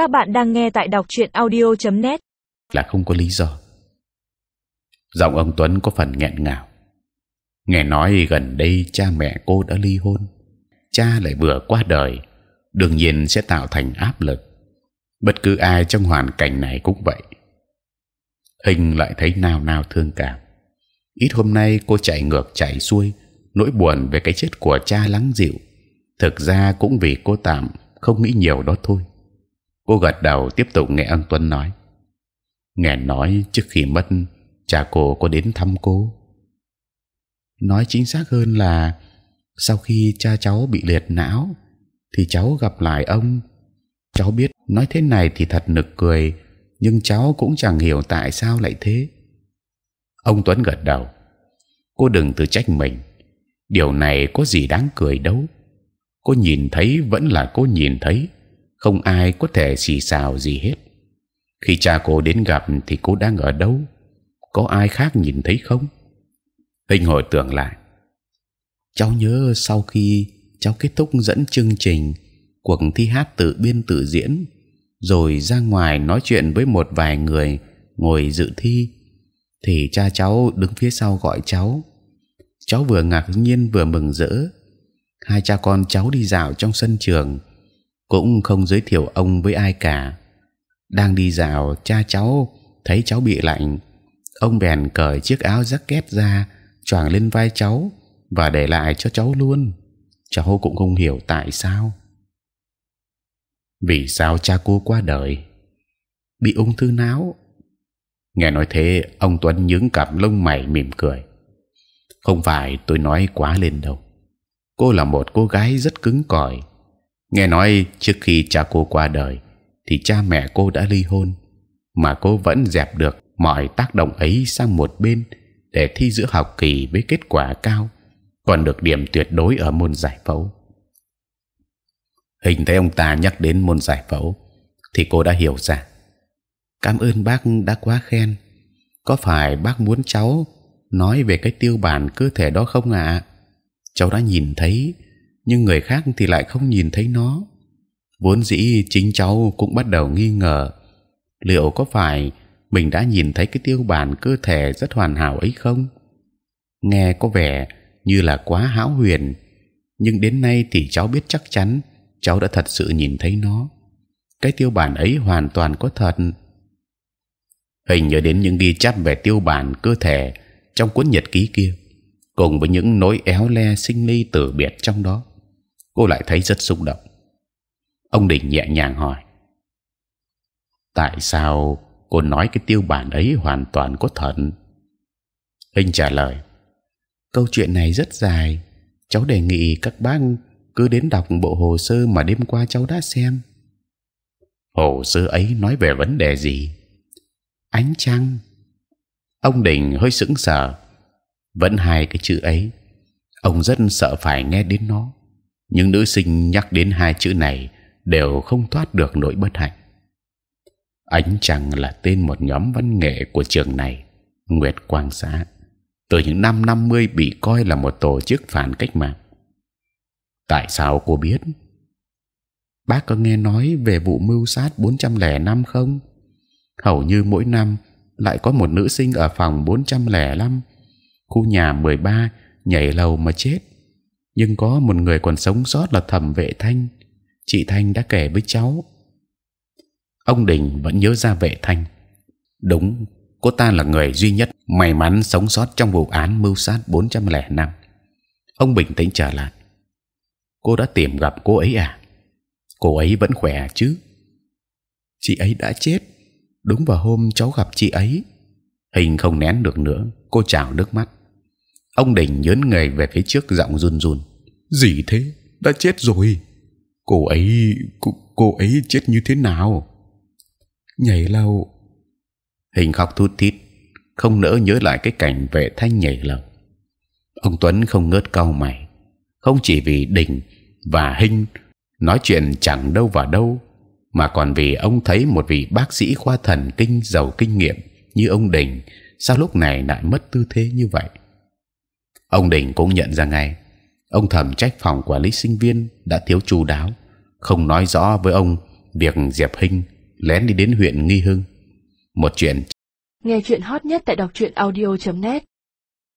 Các bạn đang nghe tại đọc truyện audio.net. là không có lý do. Giọng ông Tuấn có phần nghẹn ngào. Nghe nói gần đây cha mẹ cô đã ly hôn, cha lại vừa qua đời, đương nhiên sẽ tạo thành áp lực. Bất cứ ai trong hoàn cảnh này cũng vậy. Hình lại thấy nào nào thương cảm. Ít hôm nay cô chạy ngược chạy xuôi, nỗi buồn về cái chết của cha lắng dịu. Thực ra cũng vì cô tạm không nghĩ nhiều đó thôi. Cô gật đầu tiếp tục nghe anh Tuấn nói. Nghe nói trước khi mất, cha cô có đến thăm cô. Nói chính xác hơn là sau khi cha cháu bị liệt não, thì cháu gặp lại ông. Cháu biết nói thế này thì thật nực cười, nhưng cháu cũng chẳng hiểu tại sao lại thế. Ông Tuấn gật đầu. Cô đừng tự trách mình. Điều này có gì đáng cười đâu. Cô nhìn thấy vẫn là cô nhìn thấy, không ai có thể xì xào gì hết. Khi cha cô đến gặp thì cô đang ở đâu? Có ai khác nhìn thấy không? Hình hồi tưởng lại, cháu nhớ sau khi cháu kết thúc dẫn chương trình cuộc thi hát tự biên tự diễn, rồi ra ngoài nói chuyện với một vài người ngồi dự thi, thì cha cháu đứng phía sau gọi cháu. Cháu vừa ngạc nhiên vừa mừng rỡ. Hai cha con cháu đi dạo trong sân trường, cũng không giới thiệu ông với ai cả. Đang đi dạo, cha cháu thấy cháu bị lạnh, ông bèn cởi chiếc áo jacket ra, choàng lên vai cháu và để lại cho cháu luôn. Cháu cũng không hiểu tại sao. Vì sao cha cô qua đời? Bị ung thư não. Nghe nói thế, ông Tuấn nhướng cặp lông mày mỉm cười. Không phải tôi nói quá lên đâu. Cô là một cô gái rất cứng cỏi. Nghe nói trước khi cha cô qua đời, thì cha mẹ cô đã ly hôn, mà cô vẫn dẹp được mọi tác động ấy sang một bên để thi giữa học kỳ với kết quả cao, còn được điểm tuyệt đối ở môn giải phẫu. Hình thấy ông ta nhắc đến môn giải phẫu, thì cô đã hiểu ra. Cảm ơn bác đã quá khen. Có phải bác muốn cháu nói về cái tiêu bản cơ thể đó không ạ? Cháu đã nhìn thấy, nhưng người khác thì lại không nhìn thấy nó. Vốn dĩ chính cháu cũng bắt đầu nghi ngờ liệu có phải mình đã nhìn thấy cái tiêu bản cơ thể rất hoàn hảo ấy không? Nghe có vẻ như là quá hão huyền, nhưng đến nay thì cháu biết chắc chắn cháu đã thật sự nhìn thấy nó. Cái tiêu bản ấy hoàn toàn có thật. Hình nhớ đến những ghi chép về tiêu bản cơ thể trong cuốn nhật ký kia, cùng với những nỗi éo le sinh ly tử biệt trong đó, cô lại thấy rất xúc động. Ông Đình nhẹ nhàng hỏi: Tại sao cô nói cái tiêu bản ấy hoàn toàn có thật? Hình trả lời: Câu chuyện này rất dài. Cháu đề nghị các bác cứ đến đọc bộ hồ sơ mà đêm qua cháu đã xem. Hồ sơ ấy nói về vấn đề gì? Ánh trăng. Ông Đình hơi sững sờ. Vẫn hai cái chữ ấy. Ông rất sợ phải nghe đến nó những nữ sinh nhắc đến hai chữ này đều không thoát được nỗi bất hạnh. Ánh trăng là tên một nhóm văn nghệ của trường này, Nguyệt Quang Xã. Từ những năm 50 bị coi là một tổ chức phản cách mạng tại sao cô biết bác có nghe nói về vụ mưu sát 405 không hầu như mỗi năm lại có một nữ sinh ở phòng 405 khu nhà 13 nhảy lầu mà chết nhưng có một người còn sống sót là thẩm vệ thanh chị thanh đã kể với cháu ông đình vẫn nhớ ra vệ thanh đúng cô ta là người duy nhất may mắn sống sót trong vụ án mưu sát 405 ông bình tĩnh trở lại cô đã tìm gặp cô ấy à? Cô ấy vẫn khỏe chứ? Chị ấy đã chết. Đúng vào hôm cháu gặp chị ấy. Hình không nén được nữa, cô trào nước mắt. Ông đình nhớn người về phía trước giọng run run. Gì thế? Đã chết rồi. Cô ấy, cô, cô ấy chết như thế nào? Nhảy lầu. Hình khóc thút thít, không nỡ nhớ lại cái cảnh vệ thanh nhảy lầu. Ông Tuấn không ngớt cau mày không chỉ vì đình và hinh nói chuyện chẳng đâu vào đâu mà còn vì ông thấy một vị bác sĩ khoa thần kinh giàu kinh nghiệm như ông đình sao lúc này lại mất tư thế như vậy ông đình cũng nhận ra ngay ông thẩm trách phòng quản lý sinh viên đã thiếu chú đáo, không nói rõ với ông việc diệp hinh lén đi đến huyện nghi hưng. Một chuyện nghe chuyện hot nhất tại đọc truyện audio .net.